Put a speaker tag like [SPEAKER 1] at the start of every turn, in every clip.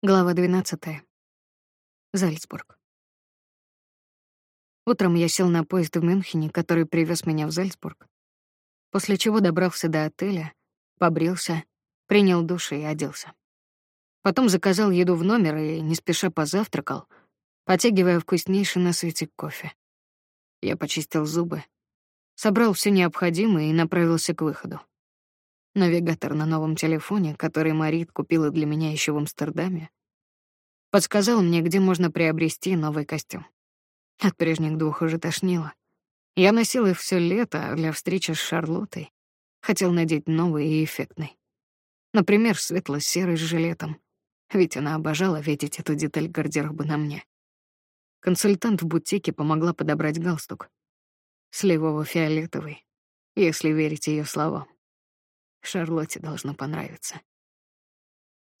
[SPEAKER 1] Глава 12. Зальцбург. Утром я сел на поезд в Мюнхене, который привез меня в Зальцбург, после чего добрался до отеля, побрился, принял душ и оделся. Потом заказал еду в номер и не спеша позавтракал, потягивая вкуснейший на свете кофе. Я почистил зубы, собрал все необходимое и направился к выходу. Навигатор на новом телефоне, который Марит купила для меня еще в Амстердаме, подсказал мне, где можно приобрести новый костюм. От прежних двух уже тошнило. Я носил их все лето, а для встречи с Шарлоттой хотел надеть новый и эффектный. Например, светло-серый с жилетом, ведь она обожала видеть эту деталь гардероба на мне. Консультант в бутике помогла подобрать галстук. Сливово-фиолетовый, если верить ее словам. Шарлотте должно понравиться.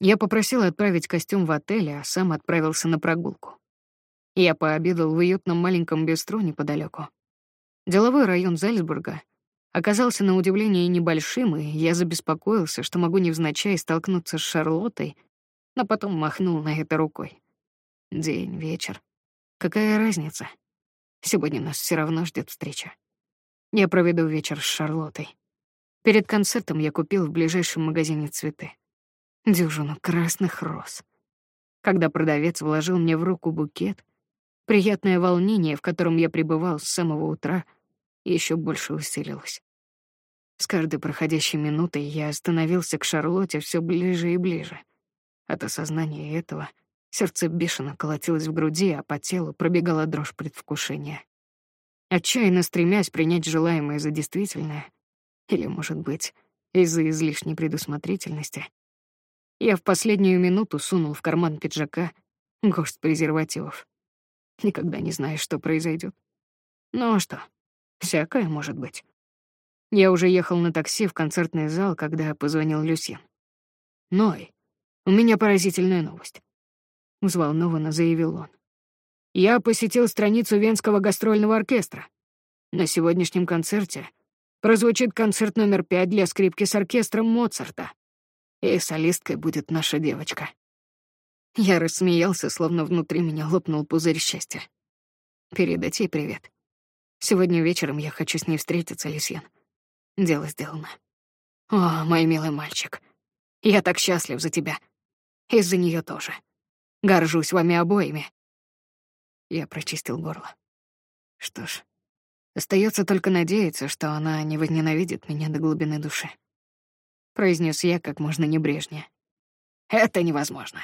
[SPEAKER 1] Я попросил отправить костюм в отель, а сам отправился на прогулку. Я пообедал в уютном маленьком бистро неподалеку. Деловой район Зальцбурга оказался на удивление небольшим, и я забеспокоился, что могу невзначай столкнуться с Шарлоттой, но потом махнул на это рукой. День, вечер. Какая разница? Сегодня нас все равно ждет встреча. Я проведу вечер с Шарлоттой. Перед концертом я купил в ближайшем магазине цветы. Дюжину красных роз. Когда продавец вложил мне в руку букет, приятное волнение, в котором я пребывал с самого утра, еще больше усилилось. С каждой проходящей минутой я становился к Шарлотте все ближе и ближе. От осознания этого сердце бешено колотилось в груди, а по телу пробегала дрожь предвкушения. Отчаянно стремясь принять желаемое за действительное, или, может быть, из-за излишней предусмотрительности. Я в последнюю минуту сунул в карман пиджака горсть презервативов. Никогда не знаешь, что произойдет. Ну а что? Всякое может быть. Я уже ехал на такси в концертный зал, когда позвонил Люсьен. «Ной, у меня поразительная новость», — взволнованно заявил он. «Я посетил страницу Венского гастрольного оркестра. На сегодняшнем концерте прозвучит концерт номер пять для скрипки с оркестром Моцарта. И солисткой будет наша девочка. Я рассмеялся, словно внутри меня лопнул пузырь счастья. Передать ей привет. Сегодня вечером я хочу с ней встретиться, Люсьен. Дело сделано. О, мой милый мальчик. Я так счастлив за тебя. Из-за нее тоже. Горжусь вами обоими. Я прочистил горло. Что ж, Остается только надеяться, что она не возненавидит меня до глубины души. Произнес я как можно небрежнее. Это невозможно.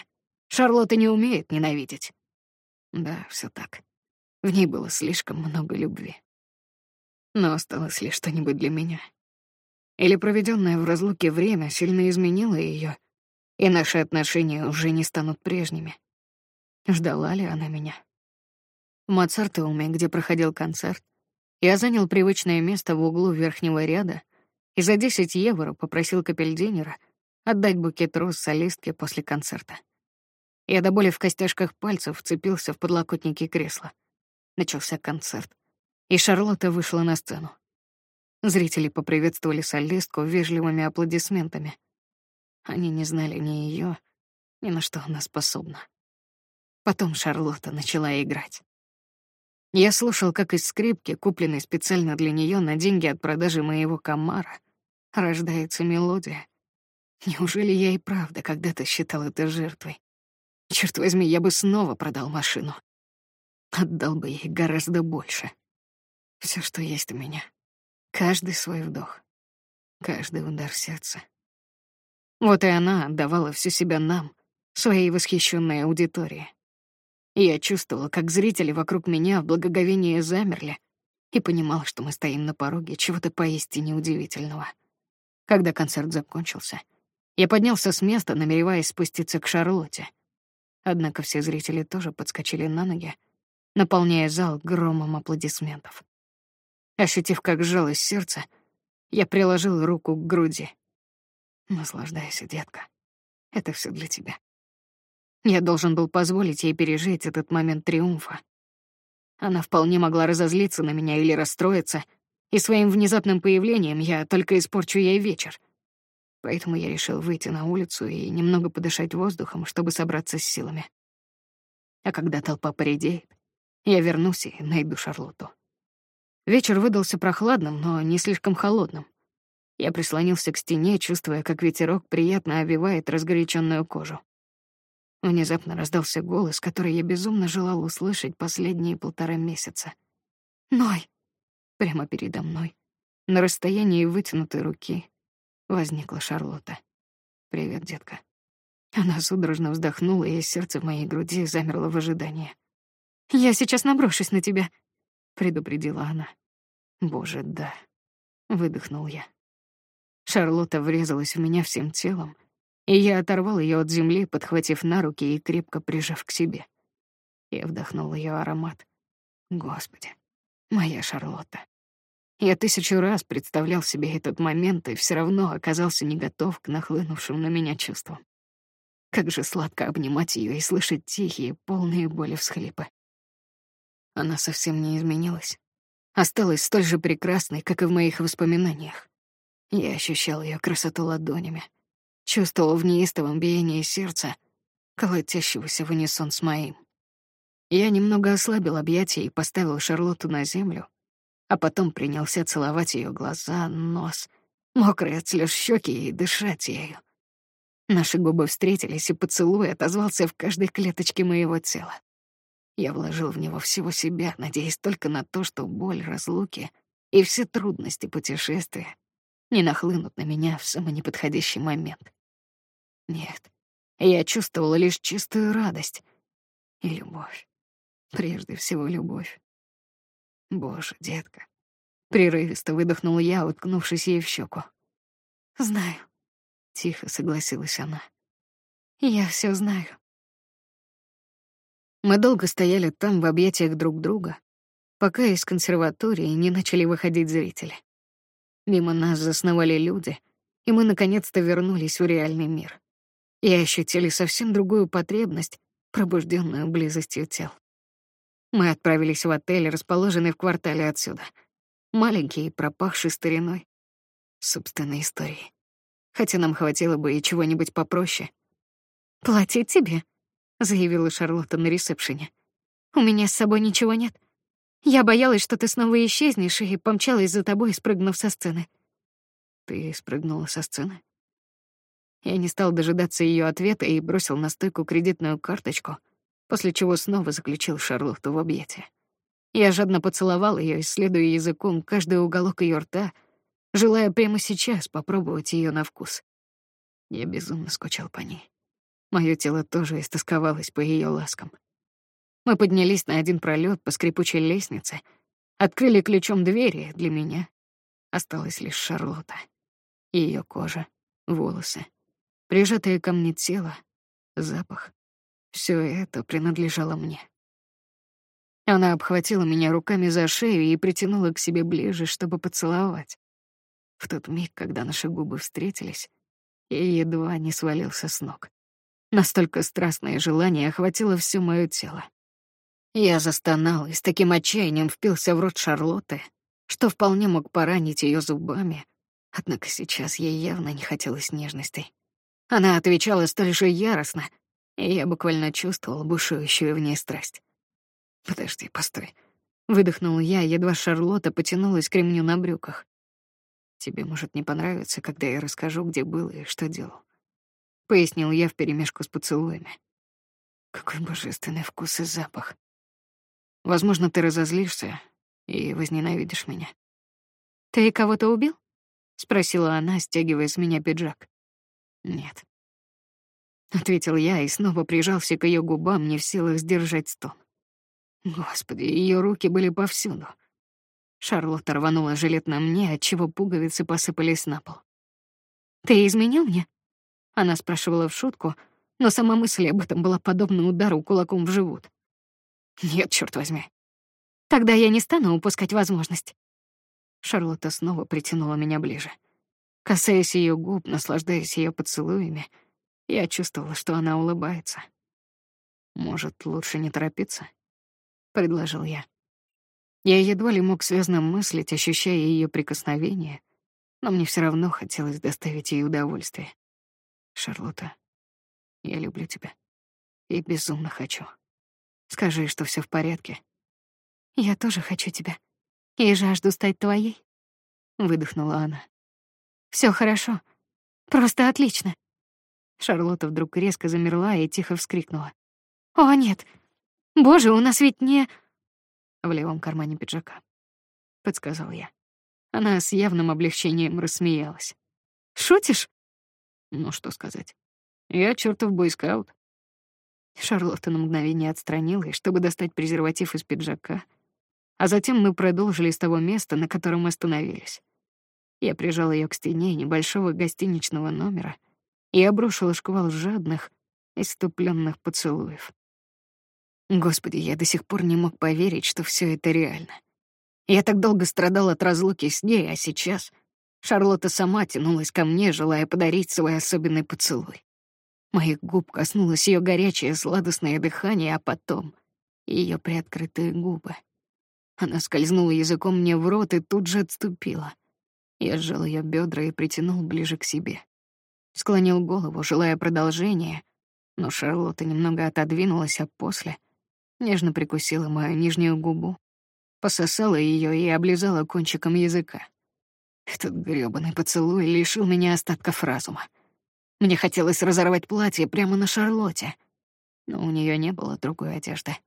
[SPEAKER 1] Шарлотта не умеет ненавидеть. Да, все так. В ней было слишком много любви. Но осталось ли что-нибудь для меня? Или проведенное в разлуке время сильно изменило ее, и наши отношения уже не станут прежними? Ждала ли она меня? В Моцартеуме, где проходил концерт, я занял привычное место в углу верхнего ряда и за 10 евро попросил капельдинера отдать букет роз солистке после концерта. Я до боли в костяшках пальцев вцепился в подлокотники кресла. Начался концерт, и Шарлотта вышла на сцену. Зрители поприветствовали солистку вежливыми аплодисментами. Они не знали ни ее, ни на что она способна. Потом Шарлотта начала играть. Я слушал, как из скрипки, купленной специально для нее на деньги от продажи моего комара, рождается мелодия. Неужели я и правда когда-то считал это жертвой? Черт возьми, я бы снова продал машину. Отдал бы ей гораздо больше. Все, что есть у меня. Каждый свой вдох. Каждый удар сердца. Вот и она отдавала всю себя нам, своей восхищенной аудитории. Я чувствовала, как зрители вокруг меня в благоговении замерли и понимала, что мы стоим на пороге чего-то поистине удивительного. Когда концерт закончился, я поднялся с места, намереваясь спуститься к Шарлотте. Однако все зрители тоже подскочили на ноги, наполняя зал громом аплодисментов. Ощутив, как сжалось сердце, я приложил руку к груди. Наслаждайся, детка. Это все для тебя. Я должен был позволить ей пережить этот момент триумфа. Она вполне могла разозлиться на меня или расстроиться, и своим внезапным появлением я только испорчу ей вечер. Поэтому я решил выйти на улицу и немного подышать воздухом, чтобы собраться с силами. А когда толпа поредеет, я вернусь и найду Шарлотту. Вечер выдался прохладным, но не слишком холодным. Я прислонился к стене, чувствуя, как ветерок приятно овивает разгоряченную кожу. Внезапно раздался голос, который я безумно желал услышать последние полтора месяца. «Ной!» Прямо передо мной, на расстоянии вытянутой руки, возникла Шарлотта. «Привет, детка». Она судорожно вздохнула, и сердце в моей груди замерло в ожидании. «Я сейчас наброшусь на тебя», — предупредила она. «Боже, да», — выдохнул я. Шарлотта врезалась в меня всем телом, и я оторвал ее от земли, подхватив на руки и крепко прижав к себе. Я вдохнул ее аромат. Господи, моя Шарлотта. Я тысячу раз представлял себе этот момент и все равно оказался не готов к нахлынувшим на меня чувствам. Как же сладко обнимать ее и слышать тихие, полные боли всхлипы. Она совсем не изменилась. Осталась столь же прекрасной, как и в моих воспоминаниях. Я ощущал ее красоту ладонями, чувствовал в неистовом биении сердца, колотящегося в унисон с моим. Я немного ослабил объятия и поставил Шарлотту на землю, а потом принялся целовать ее глаза, нос, мокрые от слез щеки и дышать ею. Наши губы встретились, и поцелуй отозвался в каждой клеточке моего тела. Я вложил в него всего себя, надеясь только на то, что боль разлуки и все трудности путешествия не нахлынут на меня в самый неподходящий момент. Нет, я чувствовала лишь чистую радость и любовь. Прежде всего, любовь. Боже, детка. Прерывисто выдохнул я, уткнувшись ей в щеку. Знаю. Тихо согласилась она. Я все знаю. Мы долго стояли там в объятиях друг друга, пока из консерватории не начали выходить зрители. Мимо нас засновали люди, и мы наконец-то вернулись в реальный мир. И ощутили совсем другую потребность, пробужденную близостью тел. Мы отправились в отель, расположенный в квартале отсюда. Маленький и пропахший стариной. Собственной историей. Хотя нам хватило бы и чего-нибудь попроще. «Платить тебе?» — заявила Шарлотта на ресепшене. «У меня с собой ничего нет. Я боялась, что ты снова исчезнешь, и помчалась за тобой, спрыгнув со сцены». «Ты спрыгнула со сцены?» Я не стал дожидаться ее ответа и бросил на стойку кредитную карточку — после чего снова заключил Шарлотту в объятия. Я жадно поцеловал ее, исследуя языком каждый уголок ее рта, желая прямо сейчас попробовать ее на вкус. Я безумно скучал по ней. Мое тело тоже истосковалось по ее ласкам. Мы поднялись на один пролет по скрипучей лестнице, открыли ключом двери для меня. Осталась лишь Шарлотта. Ее кожа, волосы, прижатое ко мне тело, запах. Все это принадлежало мне. Она обхватила меня руками за шею и притянула к себе ближе, чтобы поцеловать. В тот миг, когда наши губы встретились, я едва не свалился с ног. Настолько страстное желание охватило все мое тело. Я застонал и с таким отчаянием впился в рот Шарлотты, что вполне мог поранить ее зубами, однако сейчас ей явно не хотелось нежностей. Она отвечала столь же яростно, и я буквально чувствовал бушующую в ней страсть. «Подожди, постой». Выдохнул я, едва Шарлотта потянулась к ремню на брюках. «Тебе может не понравиться, когда я расскажу, где был и что делал». Пояснил я вперемешку с поцелуями. Какой божественный вкус и запах. Возможно, ты разозлишься и возненавидишь меня. «Ты кого-то убил?» — спросила она, стягивая с меня пиджак. «Нет», ответил я и снова прижался к ее губам, не в силах сдержать стон. Господи, ее руки были повсюду. Шарлотта рванула жилет на мне, отчего пуговицы посыпались на пол. «Ты изменил мне?» Она спрашивала в шутку, но сама мысль об этом была подобна удару кулаком в живот. «Нет, черт возьми». «Тогда я не стану упускать возможность». Шарлотта снова притянула меня ближе. Касаясь ее губ, наслаждаясь ее поцелуями — я чувствовала, что она улыбается. «Может, лучше не торопиться?» — предложил я. Я едва ли мог связно мыслить, ощущая ее прикосновение, но мне все равно хотелось доставить ей удовольствие. Шарлотта, я люблю тебя и безумно хочу. Скажи, что все в порядке. Я тоже хочу тебя и жажду стать твоей, выдохнула она. Все хорошо, просто отлично. Шарлотта вдруг резко замерла и тихо вскрикнула. О нет, боже, у нас ведь не в левом кармане пиджака, подсказал я. Она с явным облегчением рассмеялась. Шутишь? Ну что сказать? Я чертов бойскаут. Шарлотта на мгновение отстранилась, чтобы достать презерватив из пиджака, а затем мы продолжили с того места, на котором остановились. Я прижал ее к стене небольшого гостиничного номера и обрушил шквал жадных, иступленных поцелуев. Господи, я до сих пор не мог поверить, что все это реально. Я так долго страдал от разлуки с ней, а сейчас Шарлотта сама тянулась ко мне, желая подарить свой особенный поцелуй. Моих губ коснулось ее горячее сладостное дыхание, а потом ее приоткрытые губы. Она скользнула языком мне в рот и тут же отступила. Я сжал ее бедра и притянул ближе к себе. Склонил голову, желая продолжения, но Шарлотта немного отодвинулась, а после нежно прикусила мою нижнюю губу, пососала ее и облизала кончиком языка. Этот грёбаный поцелуй лишил меня остатков разума. Мне хотелось разорвать платье прямо на Шарлотте, но у нее не было другой одежды.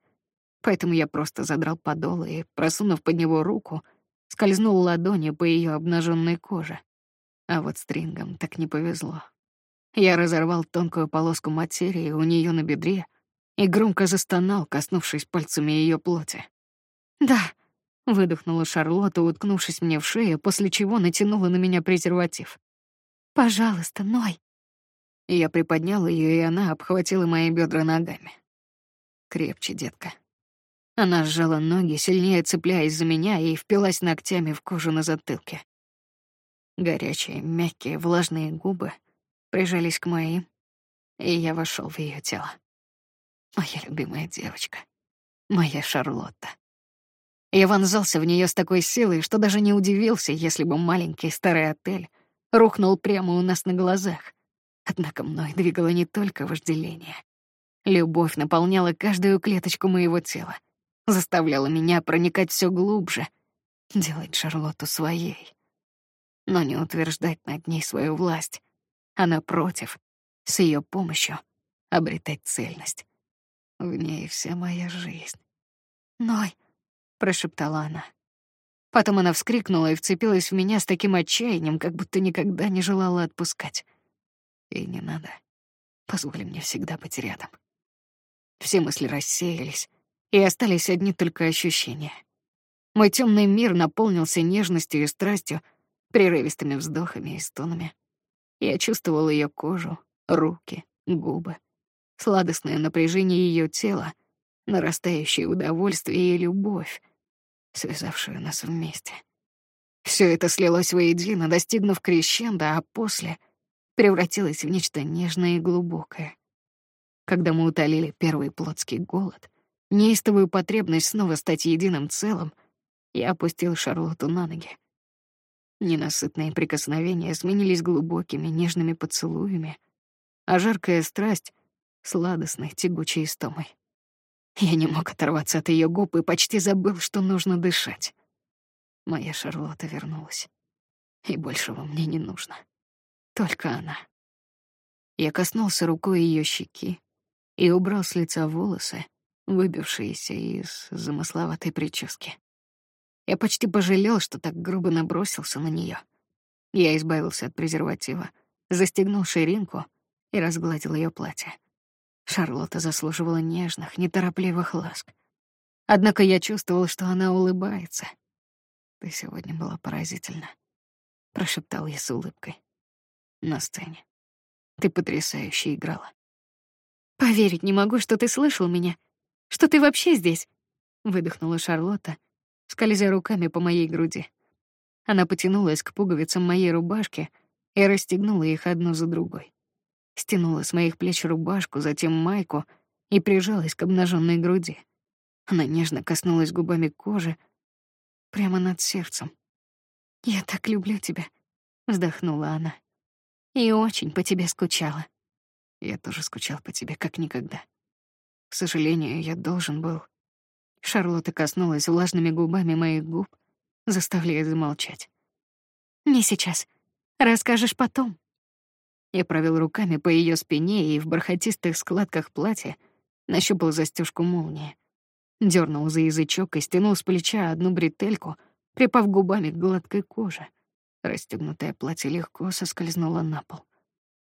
[SPEAKER 1] Поэтому я просто задрал подол и, просунув под него руку, скользнул ладонью по ее обнаженной коже. А вот стрингом так не повезло. Я разорвал тонкую полоску материи у нее на бедре и громко застонал, коснувшись пальцами ее плоти. «Да», — выдохнула Шарлотта, уткнувшись мне в шею, после чего натянула на меня презерватив. «Пожалуйста, Ной». Я приподнял ее, и она обхватила мои бедра ногами. Крепче, детка. Она сжала ноги, сильнее цепляясь за меня, и впилась ногтями в кожу на затылке. Горячие, мягкие, влажные губы прижались к моим, и я вошел в ее тело. Моя любимая девочка, моя Шарлотта. Я вонзался в нее с такой силой, что даже не удивился, если бы маленький старый отель рухнул прямо у нас на глазах. Однако мной двигало не только вожделение. Любовь наполняла каждую клеточку моего тела, заставляла меня проникать все глубже, делать Шарлотту своей. Но не утверждать над ней свою власть, а напротив, с ее помощью обретать цельность. В ней вся моя жизнь. «Ной», — прошептала она. Потом она вскрикнула и вцепилась в меня с таким отчаянием, как будто никогда не желала отпускать. И не надо. Позволь мне всегда быть рядом. Все мысли рассеялись, и остались одни только ощущения. Мой темный мир наполнился нежностью и страстью, прерывистыми вздохами и стонами. Я чувствовал ее кожу, руки, губы, сладостное напряжение ее тела, нарастающее удовольствие и любовь, связавшую нас вместе. Все это слилось воедино, достигнув крещенда, а после превратилось в нечто нежное и глубокое. Когда мы утолили первый плотский голод, неистовую потребность снова стать единым целым, я опустил Шарлотту на ноги. Ненасытные прикосновения сменились глубокими нежными поцелуями, а жаркая страсть — сладостной тягучей истомой. Я не мог оторваться от ее губ и почти забыл, что нужно дышать. Моя Шарлотта вернулась, и большего мне не нужно. Только она. Я коснулся рукой ее щеки и убрал с лица волосы, выбившиеся из замысловатой прически. Я почти пожалел, что так грубо набросился на нее. Я избавился от презерватива, застегнул ширинку и разгладил ее платье. Шарлотта заслуживала нежных, неторопливых ласк. Однако я чувствовал, что она улыбается. «Ты сегодня была поразительна», — прошептал я с улыбкой на сцене. Ты потрясающе играла. Поверить не могу, что ты слышал меня, что ты вообще здесь, выдохнула Шарлотта, скользя руками по моей груди. Она потянулась к пуговицам моей рубашки и расстегнула их одну за другой. Стянула с моих плеч рубашку, затем майку и прижалась к обнаженной груди. Она нежно коснулась губами кожи прямо над сердцем. Я так люблю тебя, вздохнула она. И очень по тебе скучала. Я тоже скучал по тебе как никогда. К сожалению, я должен был. Шарлотта коснулась влажными губами моих губ, заставляя замолчать. Не сейчас. Расскажешь потом. Я провел руками по ее спине и в бархатистых складках платья нащупал застежку молнии. Дернул за язычок и стянул с плеча одну бретельку, припав губами к гладкой коже. Расстегнутое платье легко соскользнуло на пол.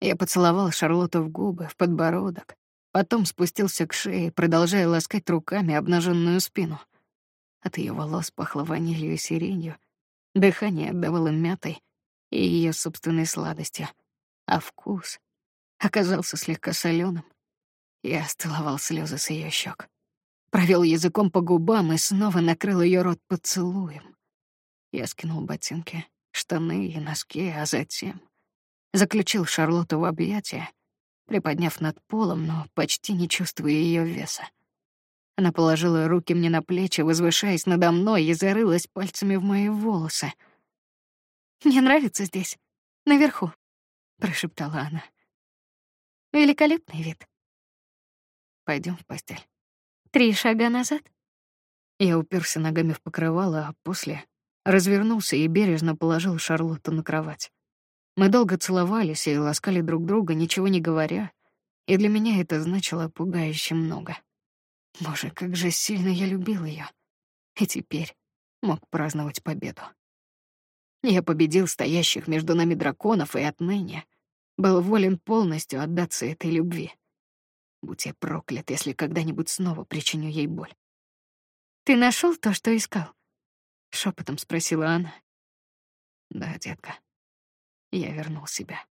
[SPEAKER 1] Я поцеловал Шарлотту в губы, в подбородок, потом спустился к шее, продолжая ласкать руками обнаженную спину. От ее волос пахло ванилью и сиренью, дыхание отдавало мятой и ее собственной сладостью, а вкус оказался слегка соленым. Я стыловал слезы с ее щек, провел языком по губам и снова накрыл ее рот поцелуем. Я скинул ботинки, штаны и носки, а затем заключил Шарлотту в объятия, приподняв над полом, но почти не чувствуя ее веса. Она положила руки мне на плечи, возвышаясь надо мной, и зарылась пальцами в мои волосы. «Мне нравится здесь, наверху», — прошептала она. «Великолепный вид». Пойдем в постель. Три шага назад. Я уперся ногами в покрывало, а после развернулся и бережно положил Шарлотту на кровать. Мы долго целовались и ласкали друг друга, ничего не говоря, и для меня это значило пугающе много. Боже, как же сильно я любил ее, и теперь мог праздновать победу. Я победил стоящих между нами драконов и отныне был волен полностью отдаться этой любви. Будь я проклят, если когда-нибудь снова причиню ей боль. Ты нашел то, что искал? Шепотом спросила она. Да, детка. Я вернул себя.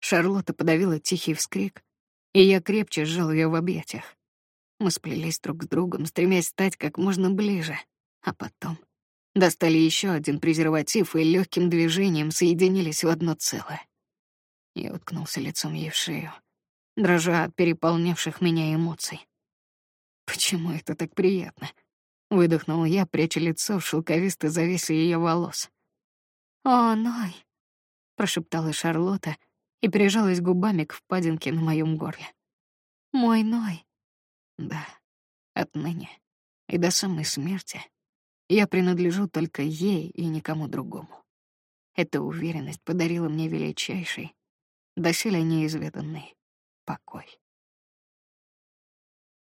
[SPEAKER 1] Шарлотта подавила тихий вскрик, и я крепче сжал ее в объятиях. Мы сплелись друг с другом, стремясь стать как можно ближе, а потом достали еще один презерватив и легким движением соединились в одно целое. Я уткнулся лицом ей в шею, дрожа от переполнявших меня эмоций. Почему это так приятно? Выдохнул я, пряча лицо в шелковистой завесе ее волос. «О, Ной!» — прошептала Шарлотта и прижалась губами к впадинке на моем горле. «Мой Ной!» Да, отныне и до самой смерти я принадлежу только ей и никому другому. Эта уверенность подарила мне величайший, доселе неизведанный покой.